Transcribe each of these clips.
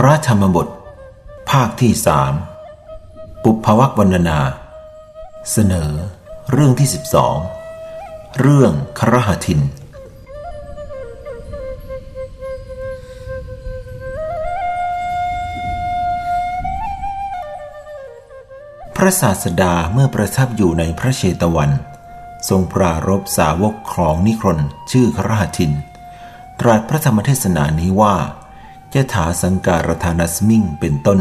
พระธรรมบท ภาคที่สามปุพวักวรรณนา เสนอ เรื่องที่สิบสองเรื่องครหทิน พระศาสดาเมื่อประทับอยู่ในพระเชตวัน ทรงปรารบสาวกของนิครนชื่อครหทิน ตรัสพระธรรมเทศนานี้ว่า ยถาสังการธานัสมิงเป็นต้น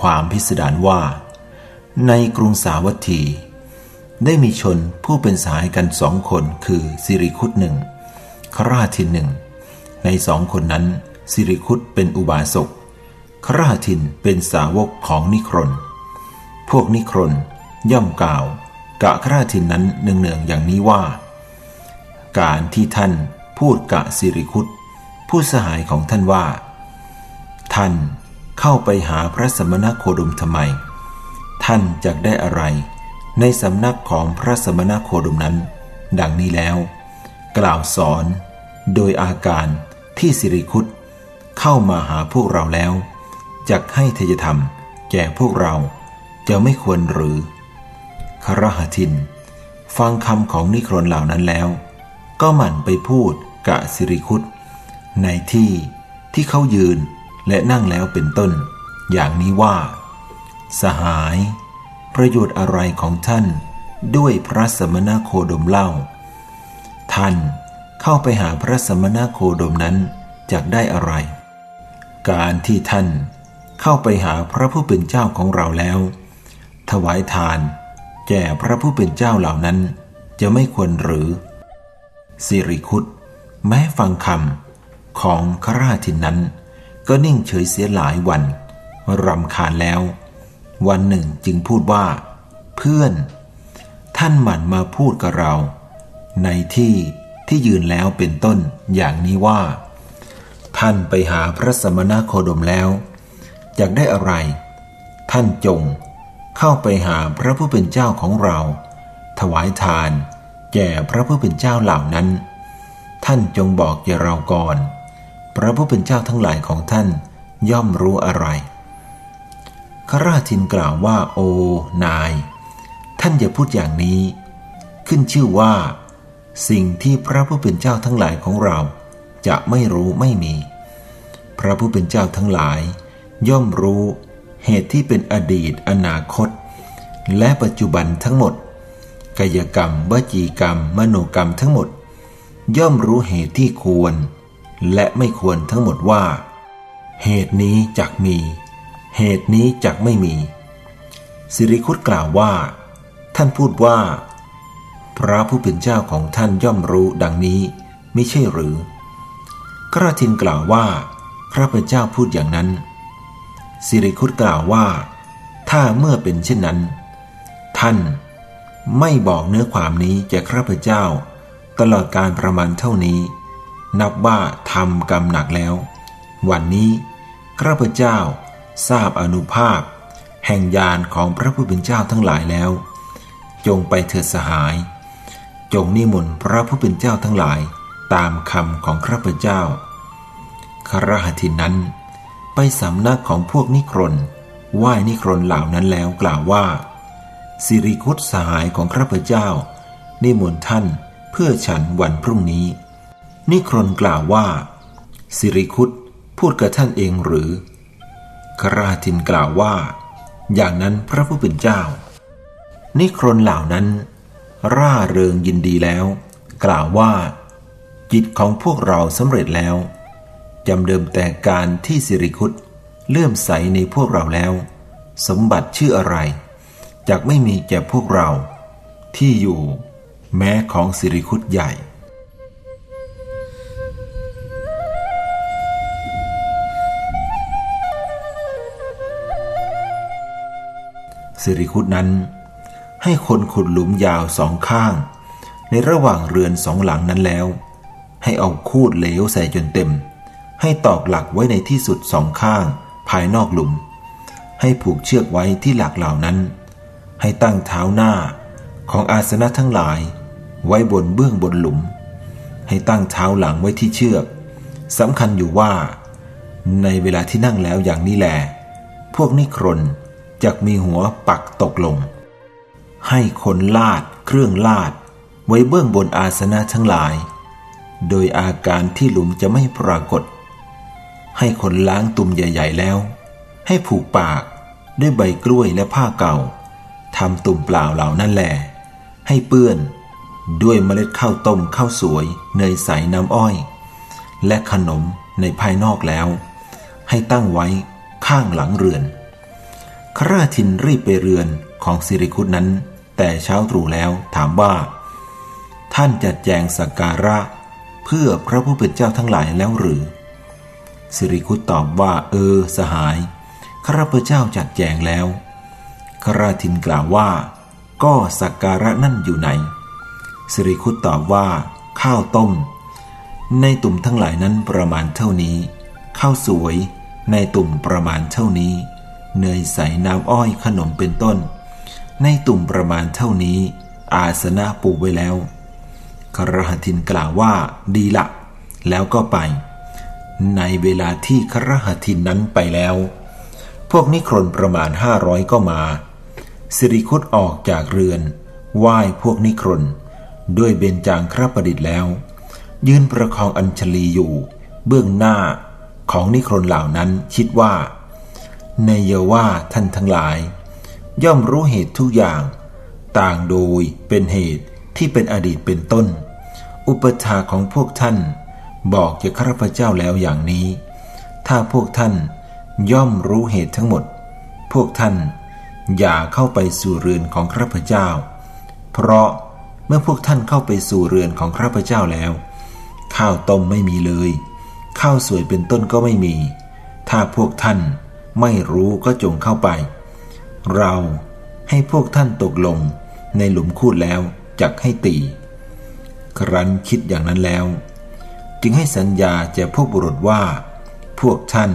ความพิสดารว่า ในกรุงสาวัตถี ได้มีชนผู้เป็นสายกันสองคนคือสิริคุตหนึ่งคราทินหนึ่ง ในสองคนนั้นสิริคุตเป็นอุบาสกคราทินเป็นสาวกของนิครน พวกนิครน ย่อมกล่าวกะคราทินนั้นเนืองๆอย่างนี้ว่า การที่ท่านพูดกะสิริคุตผู้สหายของท่านว่า ท่านเข้าไปหาพระสมณโคดมทำไม ท่านจะได้อะไร ในสำนักของพระสมณโคดมนั้น ดังนี้แล้ว กล่าวสอนโดยอาการที่สิริคุตเข้ามาหาพวกเราแล้วจะให้เทยธรรมแก่พวกเราจะไม่ควรหรือ รหทิน ฟังคำของนิครนเหล่านั้นแล้ว ก็หมั่นไปพูดกะสิริคุตในที่ที่เขายืนและนั่งแล้วเป็นต้น อย่างนี้ว่า สหาย ประโยชน์อะไรของท่านด้วยพระสมณโคดมเล่า ท่านเข้าไปหาพระสมณโคดมนั้นจะได้อะไร การที่ท่านเข้าไปหาพระผู้เป็นเจ้าของเราแล้ว ถวายทาน แก่พระผู้เป็นเจ้าเหล่านั้น จะไม่ควรหรือ สิริคุตแม้ฟังคำของคราทินนั้น ก็นิ่งเฉยเสียหลายวันรำคาญแล้ว วันหนึ่งจึงพูดว่า เพื่อน ท่านหมั่นมาพูดกับเรา ในที่ที่ยืนแล้วเป็นต้นอย่างนี้ว่า ท่านไปหาพระสมณโคดมแล้วอยากได้อะไร ท่านจง เข้าไปหาพระผู้เป็นเจ้าของเรา ถวายทานแก่พระผู้เป็นเจ้าเหล่านั้น ท่านจงบอกแก่เราก่อน พระผู้เป็นเจ้าทั้งหลายของท่านย่อมรู้อะไรขราชินกล่าวว่าโอนาย ท่านอย่าพูดอย่างนี้ ขึ้นชื่อว่า สิ่งที่พระผู้เป็นเจ้าทั้งหลายของเรา จะไม่รู้ไม่มี พระผู้เป็นเจ้าทั้งหลาย ย่อมรู้ เหตุที่เป็นอดีตอนาคต และปัจจุบันทั้งหมด กายกรรมวจีกรรม มโนกรรมทั้งหมด ย่อมรู้เหตุที่ควร และไม่ควรทั้งหมดว่า เหตุนี้จักมี เหตุนี้จักไม่มีสิริคุตกล่าวว่า ท่านพูดว่า พระผู้เป็นเจ้าของท่านย่อมรู้ดังนี้ไม่ใช่หรือ กระทินกล่าวว่าพระพุทธเจ้าพูดอย่างนั้น สิริคุตกล่าวว่า ถ้าเมื่อเป็นเช่นนั้น ท่านไม่บอกเนื้อความนี้แก่ข้าพเจ้า ตลอดการประมาณเท่านี้ นับว่าทำกรรมหนักแล้ว วันนี้ข้าพเจ้าทราบอนุภาพ แห่งญาณของพระผู้เป็นเจ้าทั้งหลายแล้ว จงไปเถิดสหาย จงนิมนต์พระผู้เป็นเจ้าทั้งหลายตามคำของข้าพเจ้าครหทินั้น ไปสำนักของพวกนิครนไหว้นิครนเหล่านั้นแล้วกล่าวว่า สิริคุตสหายของข้าพเจ้า นิมนต์ท่านเพื่อฉันวันพรุ่งนี้ นิครนกล่าวว่า สิริคุตพูดกับท่านเองหรือ คราทินกล่าวว่า อย่างนั้นพระผู้เป็นเจ้า นิครนเหล่านั้น ร่าเริงยินดีแล้ว กล่าวว่า จิตของพวกเราสำเร็จแล้ว จำเดิมแต่การที่สิริคุตเลื่อมใสในพวกเราแล้ว สมบัติชื่ออะไรจากไม่มีแก่พวกเรา ที่อยู่แม้ของสิริคุตใหญ่สิริคุตนั้น ให้คนขุดหลุมยาวสองข้าง ในระหว่างเรือนสองหลังนั้นแล้ว ให้เอาคูดเหลวใส่จนเต็ม ให้ตอกหลักไว้ในที่สุดสองข้าง ภายนอกหลุม ให้ผูกเชือกไว้ที่หลักเหล่านั้น ให้ตั้งเท้าหน้าของอาสนะทั้งหลาย ไว้บนเบื้องบนหลุม ให้ตั้งเท้าหลังไว้ที่เชือกสำคัญอยู่ว่า ในเวลาที่นั่งแล้วอย่างนี้แหลพวกนิครนจะมีหัวปักตกลง ให้คนลาดเครื่องลาด ไว้เบื้องบนอาสนะทั้งหลาย โดยอาการที่หลุมจะไม่ปรากฏ ให้คนล้างตุ่มใหญ่ ๆ แล้ว ให้ผูกปากด้วยใบกล้วยและผ้าเก่าทำตุ่มเปล่าเหล่านั่นแหละให้เปื้อน ด้วยเมล็ดข้าวต้มข้าวสวยเนยใสน้ำอ้อย และขนมในภายนอกแล้ว ให้ตั้งไว้ข้างหลังเรือนคราทินรีบไปเรือนของสิริคุตนั้น แต่เช้าตรู่แล้วถามว่า ท่านจัดแจงสักการะ เพื่อพระผู้เป็นเจ้าทั้งหลายแล้วหรือ สิริคุตตอบว่าเออ สหายข้าพเจ้าจัดแจงแล้วคราทินกล่าวว่า ก็สักการะนั่นอยู่ไหน สิริคุตตอบว่า ข้าวต้ม ในตุ่มทั้งหลายนั้นประมาณเท่านี้ ข้าวสวย ในตุ่มประมาณเท่านี้ เนยใสน้ำอ้อยขนมเป็นต้น ในตุ่มประมาณเท่านี้ อาสนะปูไว้แล้วครหทินกล่าวว่า ดีละ แล้วก็ไป ในเวลาที่ครหทินนั้นไปแล้ว พวกนิครนประมาณห้าร้อยก็มา สิริคุตออกจากเรือนไหว้พวกนิครนด้วยเบญจางครประดิษฐ์แล้ว ยืนประคองอัญชลีอยู่ เบื้องหน้าของนิครนเหล่านั้นคิดว่า ในเยาว่าท่านทั้งหลาย ย่อมรู้เหตุทุกอย่าง ต่างโดยเป็นเหตุที่เป็นอดีตเป็นต้น อุปถาของพวกท่าน บอกแก่ข้าพเจ้าแล้วอย่างนี้ ถ้าพวกท่านย่อมรู้เหตุทั้งหมด พวกท่านอย่าเข้าไปสู่เรือนของข้าพเจ้า เพราะเมื่อพวกท่านเข้าไปสู่เรือนของข้าพเจ้าแล้ว ข้าวต้มไม่มีเลย ข้าวสวยเป็นต้นก็ไม่มี ถ้าพวกท่านไม่รู้ก็จงเข้าไป เราให้พวกท่านตกลงในหลุมคูดแล้วจักให้ตี ครั้นคิดอย่างนั้นแล้ว จึงให้สัญญาแก่พวกบุรุษว่า พวกท่าน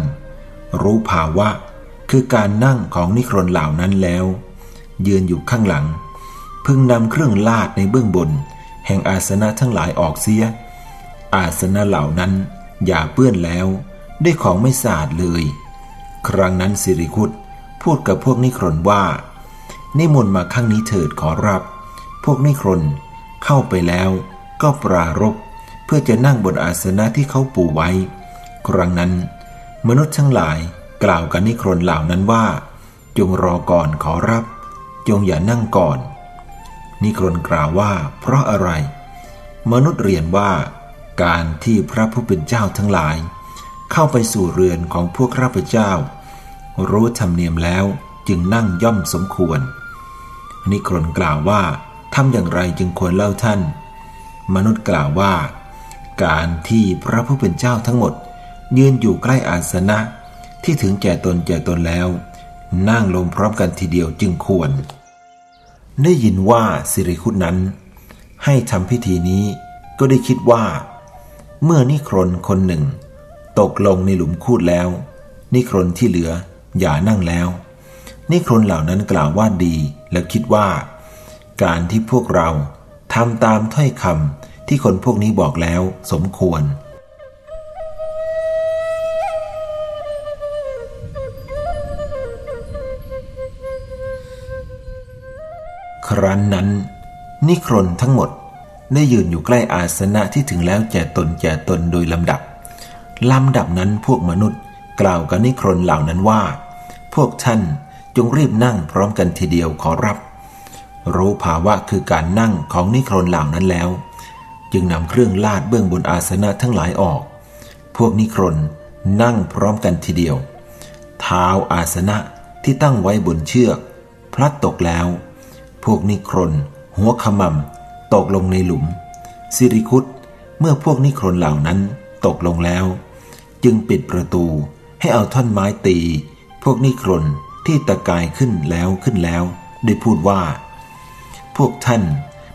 รู้ภาวะ คือการนั่งของนิครนเหล่านั้นแล้ว ยืนอยู่ข้างหลัง พึงนำเครื่องลาดในเบื้องบน แห่งอาสนะทั้งหลายออกเสีย อาสนะเหล่านั้นอย่าเปื้อนแล้ว ด้วยของไม่สะอาดเลย ครั้งนั้นสิริคุตพูดกับพวกนิครนว่านิมนต์มาข้างนี้เถิดขอรับ พวกนิครนเข้าไปแล้วก็ปรารบ พื่อจะนั่งบนอาสนะที่เขาปูไว้ ครั้งนั้น มนุษย์ทั้งหลายกล่าวกับนิครนเหล่านั้นว่า จงรอก่อนขอรับ จงอย่านั่งก่อน นิครนกล่าวว่า เพราะอะไร มนุษย์เรียนว่า การที่พระผู้เป็นเจ้าทั้งหลาย เข้าไปสู่เรือนของพวกข้าพเจ้า รู้ธรรมเนียมแล้วจึงนั่งย่อมสมควร นิครนกล่าวว่าทำอย่างไรจึงควรเล่าท่าน มนุษย์กล่าวว่า การที่พระผู้เป็นเจ้าทั้งหมด ยืนอยู่ใกล้อาสนะ ที่ถึงแก่ตนแก่ตนแล้ว นั่งลงพร้อมกันทีเดียวจึงควร ได้ยินว่าสิริคุตนั้น ให้ทำพิธีนี้ก็ได้คิดว่า เมื่อนิครนคนหนึ่ง ตกลงในหลุมคูดแล้ว นิครนที่เหลืออย่านั่งแล้ว นิครนเหล่านั้นกล่าวว่าดีและคิดว่า การที่พวกเราทำตามถ้อยคำ ที่คนพวกนี้บอกแล้วสมควร ครั้นนั้น นิครนทั้งหมดได้ยืนอยู่ใกล้อาสนะที่ถึงแล้วแก่ตนแก่ตนโดยลำดับลำดับนั้นพวกมนุษย์กล่าวกับนิครนเหล่านั้นว่า พวกท่านจงรีบนั่งพร้อมกันทีเดียวขอรับ รู้ภาวะคือการนั่งของนิครนเหล่านั้นแล้ว จึงนำเครื่องลาดเบื้องบนอาสนะทั้งหลายออก พวกนิครนนั่งพร้อมกันทีเดียว เท้าอาสนะที่ตั้งไว้บนเชือก พลัดตกแล้ว พวกนิครนหัวขมำตกลงในหลุม สิริคุตเมื่อพวกนิครนเหล่านั้นตกลงแล้ว จึงปิดประตูให้เอาท่อนไม้ตี พวกนิครนที่ตะกายขึ้นแล้วขึ้นแล้วได้พูดว่า พวกท่าน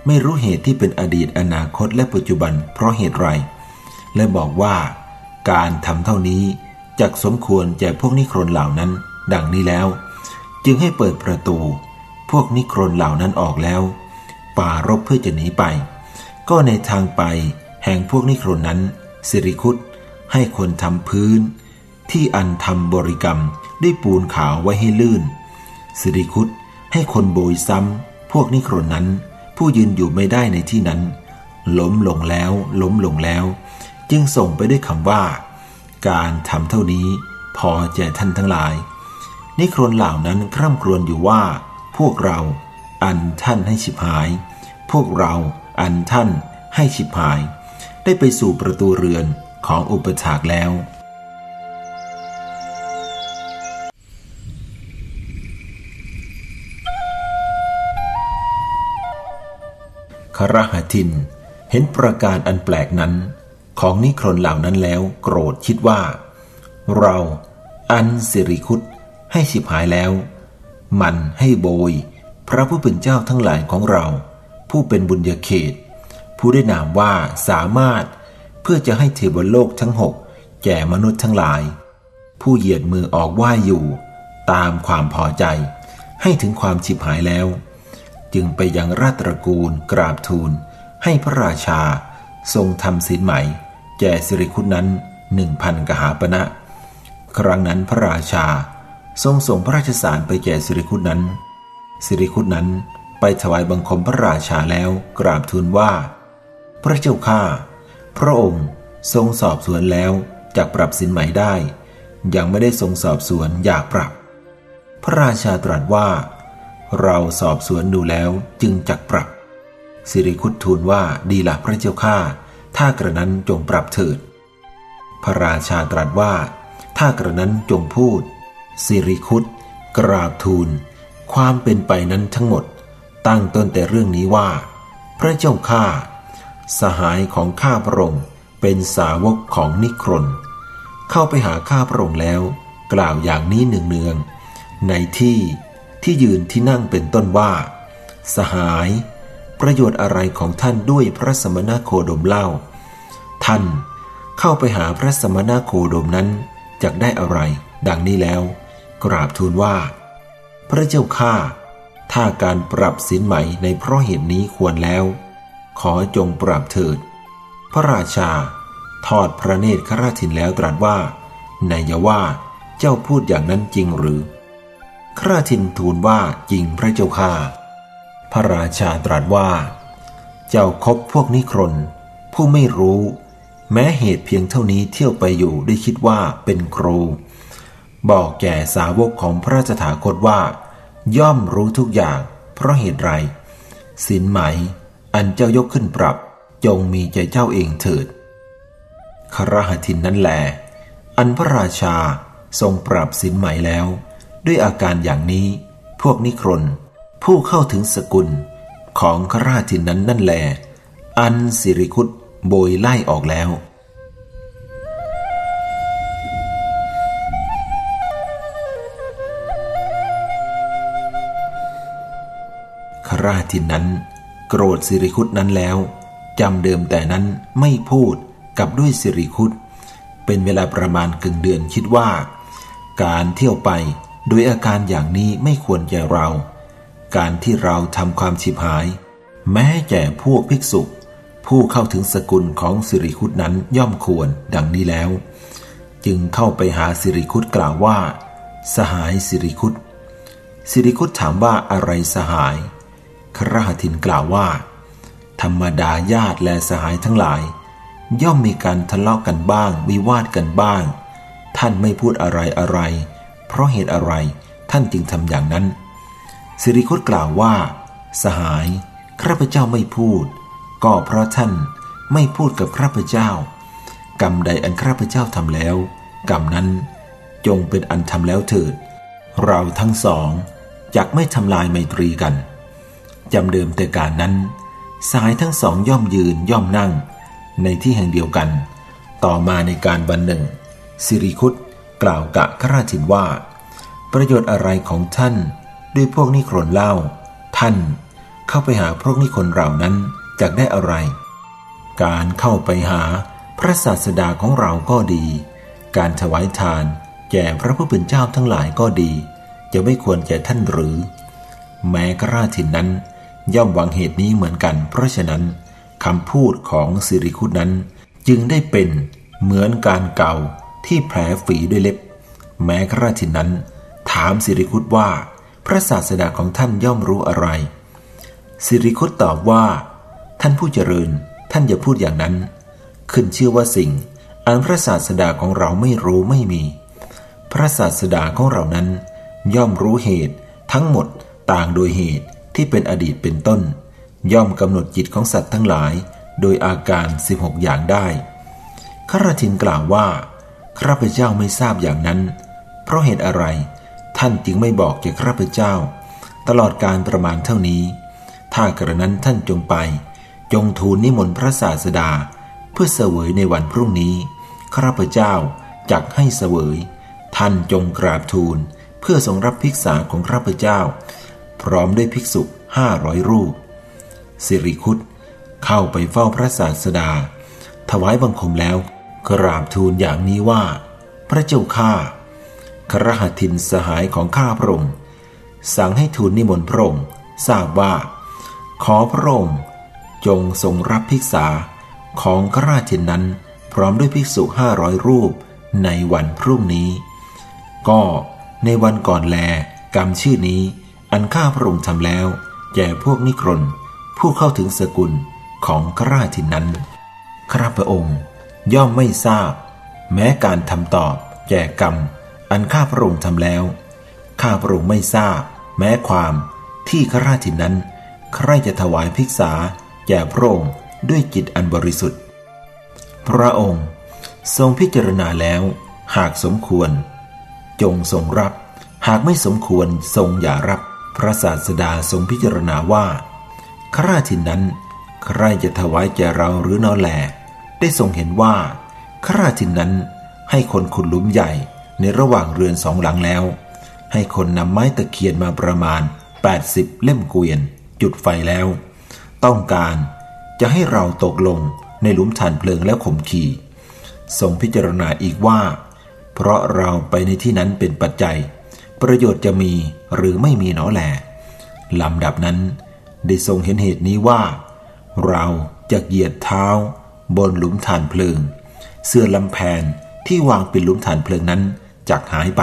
ไม่รู้เหตุที่เป็นอดีตอนาคตและปัจจุบันเพราะเหตุไร และบอกว่าการทำเท่านี้จักสมควรแก่พวกนิครนเหล่านั้น ดังนี้แล้ว จึงให้เปิดประตู พวกนิครนเหล่านั้นออกแล้ว ป่ารบเพื่อจะหนีไป ก็ในทางไปแห่งพวกนิครนนั้น สิริคุตให้คนทำพื้น ที่อันทำบริกรรมด้วยปูนขาวไว้ให้ลื่น สิริคุตให้คนโบยซ้ำพวกนิครนนั้น ผู้ยืนอยู่ไม่ได้ในที่นั้น ล้มลงแล้ว ล้มลงแล้ว จึงส่งไปด้วยคำว่า การทำเท่านี้ พอแก่ท่านทั้งหลาย นิครนเหล่านั้นคร่ำครวญอยู่ว่า พวกเราอันท่านให้ฉิบหาย พวกเราอันท่านให้ฉิบหาย ได้ไปสู่ประตูเรือนของอุปถากแล้ว รหทิน เห็นประการอันแปลกนั้น ของนิครนเหล่านั้นแล้วโกรธคิดว่า เราอันสิริคุตให้ฉิบหายแล้ว มันให้โบย พระผู้เป็นเจ้าทั้งหลายของเรา ผู้เป็นบุญญาเขต ผู้ได้นามว่าสามารถเพื่อจะให้เทวโลกทั้งหกแก่มนุษย์ทั้งหลาย ผู้เหยียดมือออกไหว้อยู่ ตามความพอใจ ให้ถึงความฉิบหายแล้ว จึงไปยังราชตระกูลกราบทูล ให้พระราชา ทรงทำศีลใหม่แก่สิริคุตนั้นหนึ่งพันกหาปณะครั้งนั้นพระราชา ทรงส่งพระราชสารไปแก่สิริคุตนั้น สิริคุตนั้นไปถวายบังคมพระราชาแล้วกราบทูลว่า พระเจ้าข้าพระองค์ทรงสอบสวนแล้วจากปรับสินไหมได้ ยังไม่ได้ทรงสอบสวนอยากปรับ พระราชาตรัสว่า เราสอบสวนดูแล้วจึงจักปรับ สิริคุตทูลว่าดีละพระเจ้าข้าถ้ากระนั้นจงปรับเถิด พระราชาตรัสว่า ถ้ากระนั้นจงพูด สิริคุตกราบทูล ความเป็นไปนั้นทั้งหมด ตั้งต้นแต่เรื่องนี้ว่า พระเจ้าข้าสหายของข้าพระองค์เป็นสาวกของนิครน เข้าไปหาข้าพระองค์แล้ว กล่าวอย่างนี้เนืองๆในที่ ที่ยืนที่นั่งเป็นต้นว่า สหาย ประโยชน์อะไรของท่านด้วยพระสมณโคดมเล่า ท่านเข้าไปหาพระสมณโคดมนั้นจะได้อะไร ดังนี้แล้ว กราบทูลว่า พระเจ้าข้าถ้าการปรับสินใหม่ในเพราะเหตุนี้ควรแล้ว ขอจงปราบเถิด พระราชา ทอดพระเนตรขราชินแล้วตรัสว่า นายว่าเจ้าพูดอย่างนั้นจริงหรือ ข้าราชินทูลว่าจริงพระเจ้าข้าพระราชาตรัสว่า เจ้าคบพวกนิครน ผู้ไม่รู้ แม้เหตุเพียงเท่านี้เที่ยวไปอยู่ได้คิดว่าเป็นครู บอกแก่สาวกของพระราชถาคตว่า ย่อมรู้ทุกอย่าง เพราะเหตุไรสินไหม อันเจ้ายกขึ้นปรับ จงมีใจเจ้าเองเถิดครหทินนั้นแหลอันพระราชาทรงปรับสินใหมแล้ว ด้วยอาการอย่างนี้ พวกนิครน ผู้เข้าถึงสกุลของคราทินนั้นนั่นแล อันสิริคุตโบยไล่ออกแล้วคราทินนั้น โกรธสิริคุตนั้นแล้วจำเดิมแต่นั้นไม่พูดกับด้วยสิริคุตเป็นเวลาประมาณกึ่งเดือนคิดว่า การเที่ยวไป โดยอาการอย่างนี้ไม่ควรแก่เรา การที่เราทำความฉิบหาย แม้แก่พวกภิกษุ ผู้เข้าถึงสกุลของสิริคุตนั้นย่อมควรดังนี้แล้ว จึงเข้าไปหาสิริคุตกล่าวว่า สหายสิริคุตสิริคุตถามว่าอะไรสหาย ครหทินกล่าวว่า ธรรมดาญาติและสหายทั้งหลาย ย่อมมีการทะเลาะกันบ้างวิวาทกันบ้าง ท่านไม่พูดอะไรอะไร เพราะเหตุอะไรท่านจึงทำอย่างนั้น สิริคตกล่าวว่า สหายข้าพเจ้าไม่พูด ก็เพราะท่านไม่พูดกับข้าพเจ้า กรรมใดอันข้าพเจ้าทำแล้ว กรรมนั้นจงเป็นอันทำแล้วเถิด เราทั้งสองจักไม่ทำลายไมตรีกันจำเดิมแต่การนั้น สายทั้งสองย่อมยืนย่อมนั่ง ในที่แห่งเดียวกัน ต่อมาในการวันหนึ่งสิริคุต กล่าวกะขราชินว่า ประโยชน์อะไรของท่านด้วยพวกนิครนเล่า ท่านเข้าไปหาพวกนิคนเหล่านั้นจะได้อะไร การเข้าไปหาพระศาสดาของเราก็ดี การถวายทานแก่พระผู้เป็นเจ้าทั้งหลายก็ดี จะไม่ควรแก่ท่านหรือ แม้กราชินนั้น ย่อมหวังเหตุนี้เหมือนกัน เพราะฉะนั้นคำพูดของสิริคุตนั้น จึงได้เป็นเหมือนการเก่า ที่แผลฝีด้วยเล็บ แม้ข้าราชนั้น ถามสิริคุตว่า พระศาสดาของท่านย่อมรู้อะไร สิริคุตตอบว่า ท่านผู้เจริญ ท่านอย่าพูดอย่างนั้น ขึ้นชื่อว่าสิ่ง อันพระศาสดาของเราไม่รู้ไม่มี พระศาสดาของเรานั้น ย่อมรู้เหตุ ทั้งหมดต่างโดยเหตุที่เป็นอดีตเป็นต้น ย่อมกำหนดจิตของสัตว์ทั้งหลาย โดยอาการ 16 อย่างได้ขราชินกล่าวว่า ข้าพเจ้าไม่ทราบอย่างนั้น เพราะเหตุอะไร ท่านจึงไม่บอกแก่ข้าพเจ้า ตลอดการประมาณเท่านี้ ถ้ากระนั้นท่านจงไป จงทูลนิมนต์พระศาสดา เพื่อเสวยในวันพรุ่งนี้ข้าพเจ้าจักให้เสวย ท่านจงกราบทูล เพื่อทรงรับภิกษาของข้าพเจ้า พร้อมด้วยภิกษุห้าร้อยรูป สิริคุตเข้าไปเฝ้าพระศาสดา ถวายบังคมแล้ว กราบทูลอย่างนี้ว่า พระเจ้าข้าครหัตินสหายของข้าพระองค์สั่งให้ทูลนิมนต์พระองค์ทราบว่า ขอพระองค์จงทรงรับภิกษาของคราชินนั้นพร้อมด้วยภิกษุห้าร้อยรูปในวันพรุ่งนี้ ก็ในวันก่อนแลกรรมชื่อนี้ อันข้าพระองค์ทำแล้ว แก่พวกนิครนผู้เข้าถึงสกุลของคราชินนั้นข้าพระองค์ ย่อมไม่ทราบ แม้การทำตอบ แก่กรรม อันข้าพระองค์ทำแล้ว ข้าพระองค์ไม่ทราบ แม้ความที่ข้าราชินั้น ใครจะถวายภิกษาแก่พระองค์ด้วยจิตอันบริสุทธิ์ พระองค์ทรงพิจารณาแล้ว หากสมควร จงทรงรับ หากไม่สมควรทรงอย่ารับ พระศาสดาทรงพิจารณาว่าข้าราชินนั้น ใครจะถวายแก่เราหรือนอแหล ได้ทรงเห็นว่าข้าราชินนั้นให้คนขุดหลุมใหญ่ในระหว่างเรือนสองหลังแล้ว ให้คนนำไม้ตะเคียนมาประมาณ 80 เล่มเกวียน จุดไฟแล้ว ต้องการจะให้เราตกลงในหลุมฐานเพลิงแล้วข่มขีทรงพิจารณาอีกว่า เพราะเราไปในที่นั้นเป็นปัจจัย ประโยชน์จะมีหรือไม่มีหนอแหลลำดับนั้น ได้ทรงเห็นเหตุนี้ว่า เราจะเหยียดเท้า บนหลุมฐานเพลิง เสื้อลำแพนที่วางป็นหลุมฐานเพลิงนั้นจักหายไป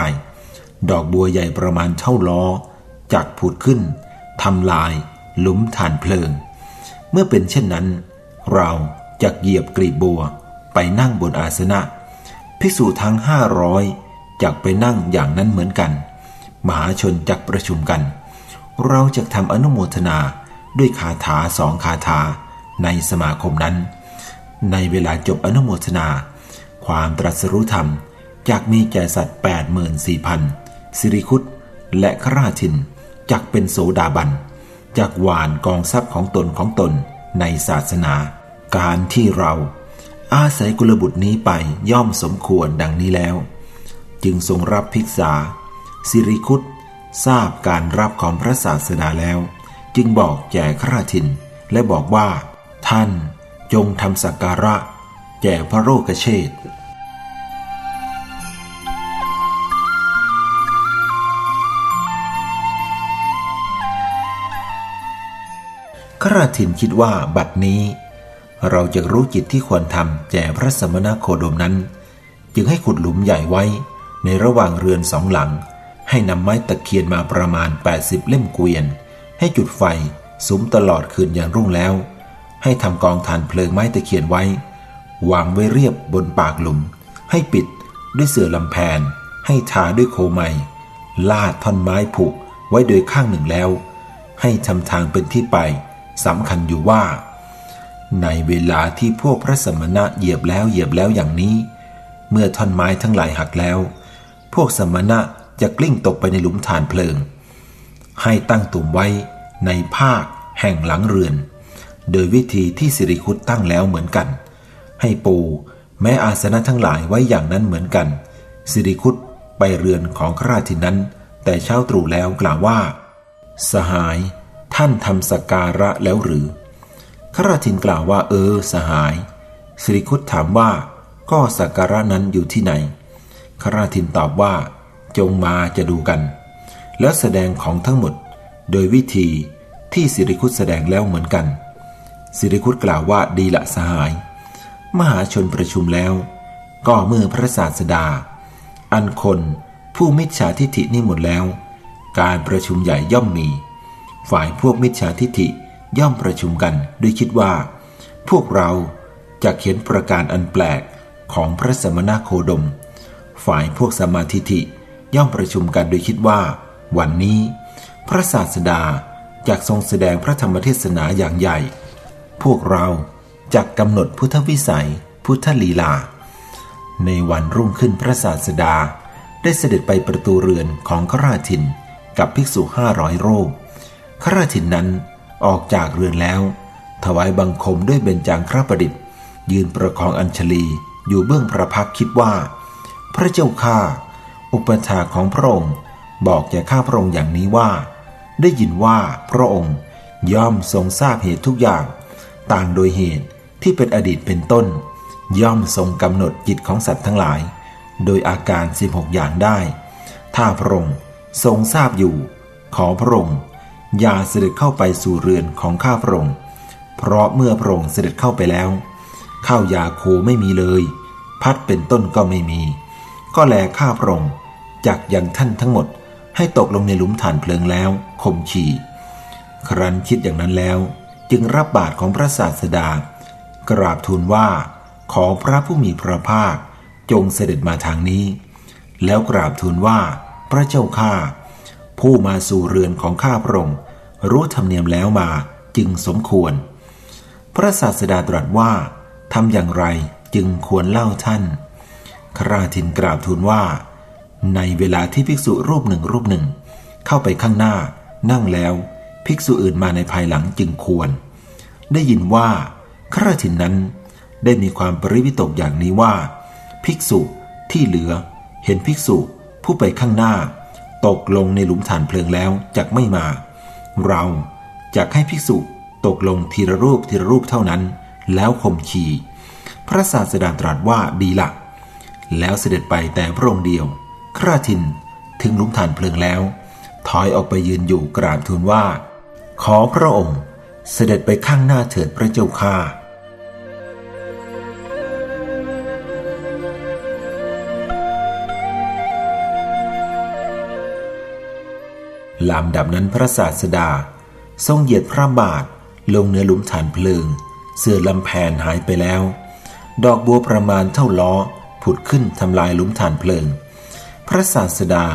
ดอกบัวใหญ่ประมาณเท่าล้อจักผุดขึ้นทำลายหลุมฐานเพลิง เมื่อเป็นเช่นนั้น เราจักเหยียบกลีบบัวไปนั่งบนอาสนะ ภิกษุทั้งห้าร้อยจักไปนั่งอย่างนั้นเหมือนกัน มหาชนจักประชุมกัน เราจะทำอนุโมทนาด้วยคาถาสองคาถาในสมาคมนั้น ในเวลาจบอนุโมทนา ความตรัสรู้ธรรมจากมีแก่สัตว์ 84,000 สิริคุตและคราชินจักเป็นโสดาบันจากหวานกองทรัพย์ของตนของตนในศาสนา การที่เราอาศัยกุลบุตรนี้ไปย่อมสมควรดังนี้แล้ว จึงทรงรับภิกษา สิริคุตทราบการรับของพระศาสดาแล้ว จึงบอกแก่คราชินและบอกว่า ท่าน จงทำสักการะ แก่พระโรคเชษขราถินคิดว่าบัดนี้ เราจะรู้จิตที่ควรทำแก่พระสมณโคดมนั้น จึงให้ขุดหลุมใหญ่ไว้ในระหว่างเรือนสองหลัง ให้นำไม้ตะเคียนมาประมาณ 80 เล่มเกวียน ให้จุดไฟสุมตลอดคืนอย่างรุ่งแล้ว ให้ทำกองฐานเพลิงไม้ตะเคียนไว้ วางไว้เรียบบนปากหลุม ให้ปิดด้วยเสื่อลำแพน ให้ทาด้วยโคไมลาดท่อนไม้ผุไว้โดยข้างหนึ่งแล้ว ให้ทำทางเป็นที่ไปสำคัญอยู่ว่า ในเวลาที่พวกพระสมณะเหยียบแล้วเหยียบแล้วอย่างนี้ เมื่อท่อนไม้ทั้งหลายหักแล้ว พวกสมณะจะกลิ้งตกไปในหลุมฐานเพลิง ให้ตั้งตุ่มไว้ในภาคแห่งหลังเรือน โดยวิธีที่สิริคุตตั้งแล้วเหมือนกัน ให้ปูแม้อาสนะทั้งหลายไว้อย่างนั้นเหมือนกัน สิริคุตไปเรือนของขราชินนั้น แต่เช้าตรู่แล้วกล่าวว่า สหายท่านทำสการะแล้วหรือขราชินกล่าวว่า เออ สหาย สิริคุตถามว่า ก็สการะนั้นอยู่ที่ไหนขราชินตอบว่า จงมาจะดูกัน แล้วแสดงของทั้งหมด โดยวิธีที่สิริคุตแสดงแล้วเหมือนกัน สิริคุตกล่าวว่าดีละสหาย มหาชนประชุมแล้ว ก็เมื่อพระศาสดา อันคนผู้มิจฉาทิฐินี่หมดแล้ว การประชุมใหญ่ย่อมมี ฝ่ายพวกมิจฉาทิฐิย่อมประชุมกันด้วยคิดว่า พวกเราจะเขียนประการอันแปลกของพระสมณโคดม ฝ่ายพวกสมาธิฐิย่อมประชุมกันโดยคิดว่า วันนี้ พระศาสดาจากทรงแสดงพระธรรมเทศนาอย่างใหญ่ พวกเราจะกกำหนดพุทธวิสัยพุทธลีลา ในวันรุ่งขึ้นพระศาสดา ได้เสด็จไปประตูเรือนของขราชินกับภิกษุห้าร้อยรูปขราชินนั้นออกจากเรือนแล้ว ถวายบังคมด้วยเบญจางคราประดิษฐ์ ยืนประคองอัญชลีอยู่เบื้องพระพักคิดว่า พระเจ้าข้าอุปถาของพระองค์บอกแก่ข้าพระองค์อย่างนี้ว่า ได้ยินว่าพระองค์ย่อมทรงทราบเหตุทุกอย่าง ต่างโดยเหตุที่เป็นอดีตเป็นต้น ย่อมทรงกำหนดจิตของสัตว์ทั้งหลาย โดยอาการ 16 อย่างได้ ถ้าพระองค์ทรงทราบอยู่ ขอพระองค์อย่าเสด็จเข้าไปสู่เรือนของข้าพระองค์เพราะเมื่อพระองค์เสด็จเข้าไปแล้ว ข้าวยาโคไม่มีเลย พัดเป็นต้นก็ไม่มี ก็แลข้าพระองค์จักยังท่านทั้งหมดให้ตกลงในหลุมฐานเพลิงแล้วคมฉีครั้นคิดอย่างนั้นแล้ว จึงรับบาทของพระศาสดา กราบทูลว่า ขอพระผู้มีพระภาค จงเสด็จมาทางนี้ แล้วกราบทูลว่า พระเจ้าข้าผู้มาสู่เรือนของข้าพระองค์รู้ธรรมเนียมแล้วมาจึงสมควร พระศาสดาตรัสว่าทำอย่างไรจึงควรเล่าท่านคราทินกราบทูลว่า ในเวลาที่ภิกษุรูปหนึ่งรูปหนึ่ง เข้าไปข้างหน้านั่งแล้ว ภิกษุอื่นมาในภายหลังจึงควร ได้ยินว่าคราทินนั้นได้มีความปริวิตกอย่างนี้ว่า ภิกษุที่เหลือ เห็นภิกษุผู้ไปข้างหน้า ตกลงในหลุมฐานเพลิงแล้วจะไม่มา เราจะให้ภิกษุตกลงทีละรูปทีละรูปเท่านั้น แล้วข่มขีพระศาสดาตรัสว่าดีละแล้วเสด็จไปแต่พระองค์เดียวคราทินถึงหลุมฐานเพลิงแล้ว ถอยออกไปยืนอยู่กราบทูลว่า ขอพระองค์เสด็จไปข้างหน้าเถิดพระเจ้าข้าลำดับนั้นพระศาสดา ทรงเหยียดพระบาทลงเนื้อหลุมฐานเพลิง เสื่อลำแผนหายไปแล้ว ดอกบัวประมาณเท่าล้อผุดขึ้นทำลายหลุมฐานเพลิง พระศาสดา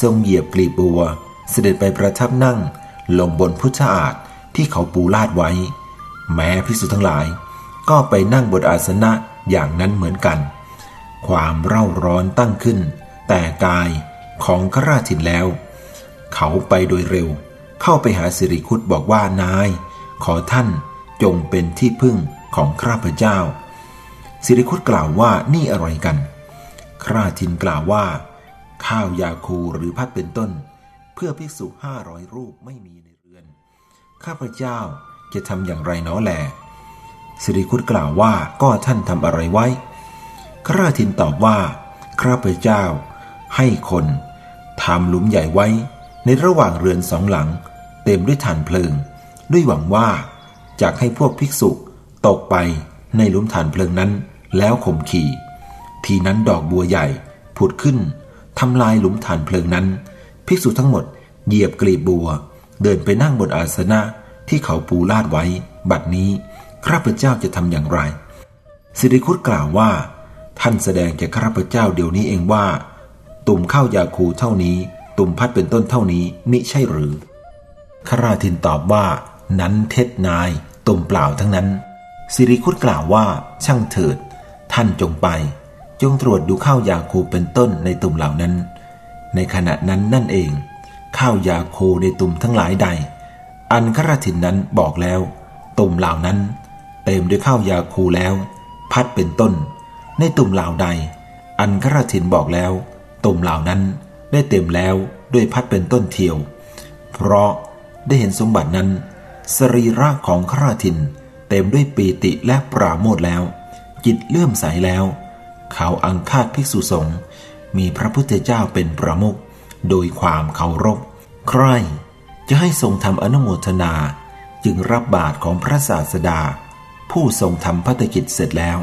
ทรงเหยียบกลีบบัว เสด็จไปประทับนั่ง ลงบนพุทธอาฏที่เขาปูลาดไว้ แม้พิสุทั้งหลาย ก็ไปนั่งบนอาสนะอย่างนั้นเหมือนกัน ความเร่าร้อนตั้งขึ้น แต่กายของขราชินแล้ว เขาไปโดยเร็ว เข้าไปหาสิริคุตบอกว่านาย ขอท่านจงเป็นที่พึ่งของข้าพเจ้า สิริคุตกล่าวว่านี่อะไรกัน คราทินกล่าวว่า ข้าวยาคูหรือพัดเป็นต้น เพื่อภิกษุห้าร้อยรูปไม่มีในเรือน ข้าพเจ้าจะทำอย่างไรน้อแลสิริคุตกล่าวว่าก็ท่านทำอะไรไว้ คราทินตอบว่าข้าพเจ้า ให้คนทำหลุมใหญ่ไว้ ในระหว่างเรือนสองหลัง เต็มด้วยถ่านเพลิง ด้วยหวังว่าจะให้พวกภิกษุตกไปในหลุมถ่านเพลิงนั้น แล้วข่มขี่ ทีนั้นดอกบัวใหญ่ผุดขึ้นทำลายหลุมถ่านเพลิงนั้น ภิกษุทั้งหมดเหยียบกลีบบัว เดินไปนั่งบนอาสนะที่เขาปูลาดไว้ บัดนี้ข้าพเจ้าจะทำอย่างไร สิริคุตกล่าวว่า ท่านแสดงแก่ข้าพเจ้าเดี๋ยวนี้เองว่า ตุ่มข้าวยาคูเท่านี้ ตุ่มพัดเป็นต้นเท่านี้มิใช่หรือคราทินตอบว่า นั้นเท็จนาย ตุ่มเปล่าทั้งนั้น สิริคุตกล่าวว่า ช่างเถิด ท่านจงไป จงตรวจดูข้าวยาคูเป็นต้นในตุ่มเหล่านั้น ในขณะนั้นนั่นเอง ข้าวยาโคในตุ่มทั้งหลายใด อันคราทินนั้นบอกแล้ว ตุ่มเหล่านั้น เต็มด้วยข้าวยาคูแล้ว พัดเป็นต้น ในตุ่มเหล่าใด อันคราทินบอกแล้ว ตุ่มเหล่านั้นได้เต็มแล้วด้วยพัดเป็นต้นเทียว เพราะได้เห็นสมบัตินั้น สรีระของคราทิน เต็มด้วยปีติและปราโมทแล้ว จิตเลื่อมใสแล้ว เขาอังคาดภิกษุสงฆ์ มีพระพุทธเจ้าเป็นประมุขโดยความเคารพ ใคร่จะให้ทรงทำอนุโมทนาจึงรับบาตรของพระศาสดา ผู้ทรงทำพัฒกิจเสร็จแล้ว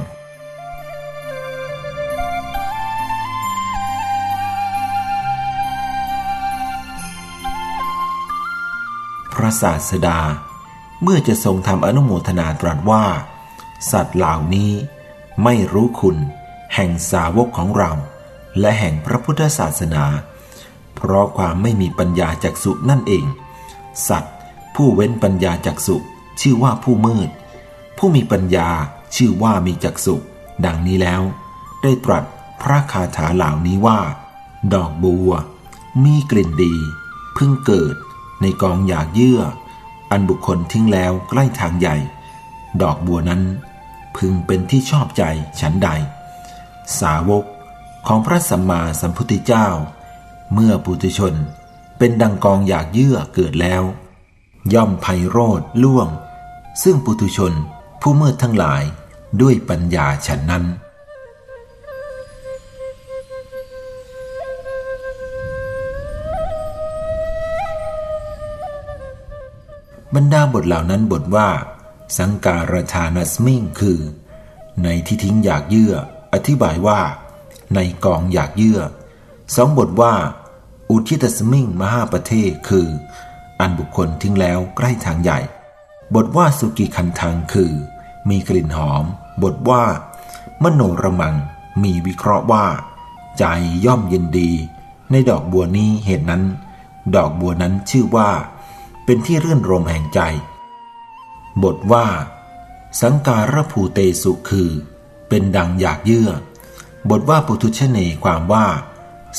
พระศาสดาเมื่อจะทรงทำอนุโมทนาตรัสว่า สัตว์เหล่านี้ไม่รู้คุณแห่งสาวกของเรา และแห่งพระพุทธศาสนา เพราะความไม่มีปัญญาจักสุนั่นเอง สัตว์ ผู้เว้นปัญญาจักสุชื่อว่าผู้มืด ผู้มีปัญญาชื่อว่ามีจักสุดังนี้แล้ว ได้ตรัสพระคาถาเหล่านี้ว่า ดอกบัว มีกลิ่นดีเพิ่งเกิดในกองหยากเยื่อ อันบุคคลทิ้งแล้วใกล้ทางใหญ่ ดอกบัวนั้น พึงเป็นที่ชอบใจฉันใด สาวก ของพระสัมมาสัมพุทธเจ้า เมื่อปุถุชนเป็นดังกองอยากเยื่อเกิดแล้ว ย่อมไพโรธล่วง ซึ่งปุถุชนผู้มืดทั้งหลายด้วยปัญญาฉันนั้นบรรดาบทเหล่านั้นบทว่า สังการทานัสมิงคือ ในที่ทิ้งอยากเยื่อ อธิบายว่า ในกองอยากเยื่อสองบทว่า อุทิตสมิงมหาประเทศคือ อันบุคคลทิ้งแล้วใกล้ทางใหญ่ บทว่าสุกิคันทังคือ มีกลิ่นหอม บทว่า มโนระมัง มีวิเคราะห์ว่า ใจย่อมยินดี ในดอกบัวนี้เหตุนั้น ดอกบัวนั้นชื่อว่า เป็นที่รื่นรมแห่งใจ บทว่า สังการะภูเตสุคือ เป็นดังอยากเยื่อ บทว่าปุถุชเนความว่า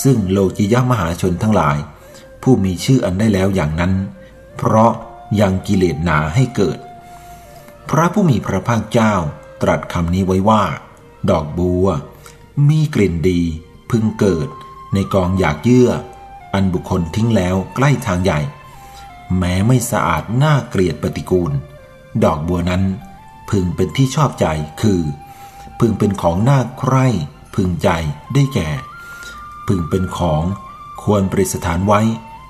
ซึ่งโลกิยมหาชนทั้งหลาย ผู้มีชื่ออันได้แล้วอย่างนั้น เพราะยังกิเลสหนาให้เกิด พระผู้มีพระภาคเจ้าตรัสคำนี้ไว้ว่า ดอกบัว มีกลิ่นดี พึงเกิด ในกองอยากเยื่อ อันบุคคลทิ้งแล้วใกล้ทางใหญ่ แม้ไม่สะอาดน่าเกลียดปฏิกูล ดอกบัวนั้นพึงเป็นที่ชอบใจคือ พึงเป็นของน่าใคร่ พึงใจได้แก่ พึงเป็นของควรประสถานไว้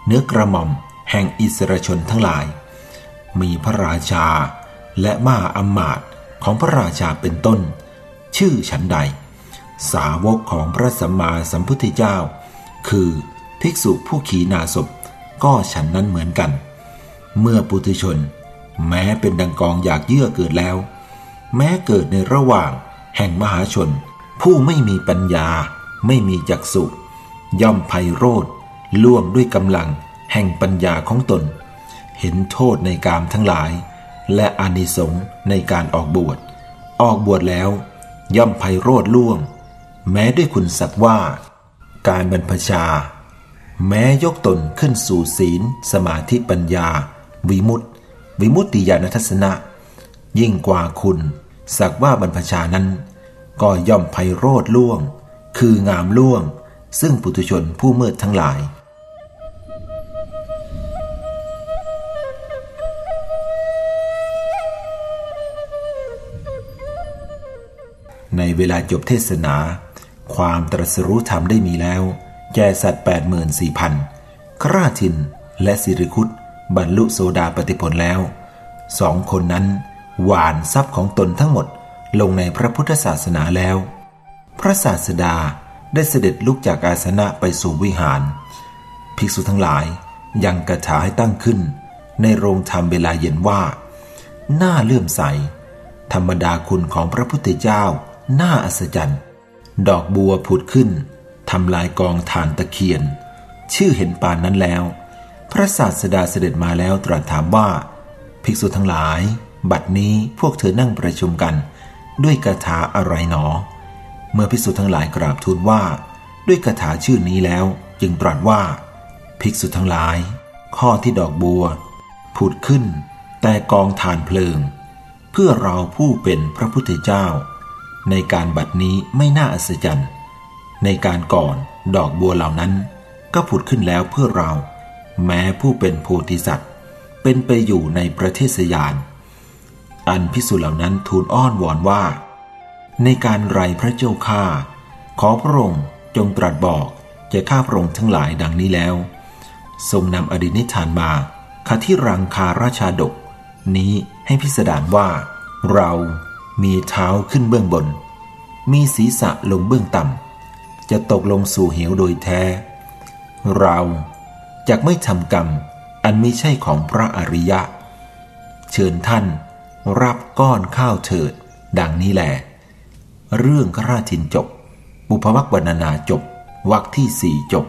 เนื้อกระหม่อมแห่งอิสรชนทั้งหลาย มีพระราชาและมาอมาตย์ของพระราชาเป็นต้น ชื่อฉันใด สาวกของพระสัมมาสัมพุทธเจ้า คือภิกษุผู้ขีนาศพก็ฉันนั้นเหมือนกัน เมื่อปุถุชน แม้เป็นดังกองอยากเยื่อเกิดแล้ว แม้เกิดในระหว่างแห่งมหาชน ผู้ไม่มีปัญญาไม่มีจักสุย่อมไพโรธล่วงด้วยกำลังแห่งปัญญาของตน เห็นโทษในกามทั้งหลาย และอานิสงส์ในการออกบวช ออกบวชแล้ว ย่อมไพโรธล่วง แม้ด้วยคุณสักว่า การบรรพชา แม้ยกตนขึ้นสู่ศีล สมาธิปัญญา วิมุตติ วิมุตติญาณทัศนะ ยิ่งกว่าคุณ สักว่าบรรพชานั้น ก็ย่อมไพโรธล่วง คืองามล่วง ซึ่งปุถุชนผู้มืดทั้งหลายในเวลาจบเทศนา ความตรัสรู้ธรรมได้มีแล้ว แก่สัตว์แปดหมื่นสี่พันคราชินและสิริคุตบรรลุโสดาปฏิผลแล้ว สองคนนั้น หวานทรัพย์ของตนทั้งหมด ลงในพระพุทธศาสนาแล้ว พระศาสดาได้เสด็จลุกจากอาสนะไปสู่วิหาร ภิกษุทั้งหลายยังกระถาให้ตั้งขึ้น ในโรงธรรมเวลาเย็นว่า หน้าเลื่อมใส ธรรมดาคุณของพระพุทธเจ้าหน้าอัศจรรย์ ดอกบัวผุดขึ้นทำลายกองฐานตะเคียน ชื่อเห็นปานนั้นแล้ว พระศาสดาเสด็จมาแล้วตรัสถามว่า ภิกษุทั้งหลาย บัดนี้พวกเธอนั่งประชุมกัน ด้วยคาถาอะไรหนอ เมื่อภิกษุทั้งหลายกราบทูลว่า ด้วยคาถาชื่อนี้แล้ว จึงตรัสว่า ภิกษุทั้งหลาย ข้อที่ดอกบัว ผุดขึ้น แต่กองฐานเพลิง เพื่อเราผู้เป็นพระพุทธเจ้า ในการบัดนี้ไม่น่าอัศจรรย์ ในการก่อนดอกบัวเหล่านั้น ก็ผุดขึ้นแล้วเพื่อเรา แม้ผู้เป็นโพธิสัตว์ เป็นไปอยู่ในประเทศสยาน อันพิสุเหล่านั้นทูลอ้อนวอนว่า ในการไรพระเจ้าข้าขอพระองค์จงตรัสบอกแก่ข้าพระองค์ทั้งหลายดังนี้แล้ว ทรงนำอดีตนิทานมาคาที่รังคาราชาดก นี้ให้พิสดารว่า เรามีเท้าขึ้นเบื้องบน มีศีรษะลงเบื้องต่ำจะตกลงสู่เหวโดยแท้ เราจะไม่ทำกรรมอันไม่ใช่ของพระอริยะ เชิญท่าน รับก้อนข้าวเถิด ดังนี้แหละเรื่องข้าราชินจบ บุพวักวรรณาจบวักที่สี่จบ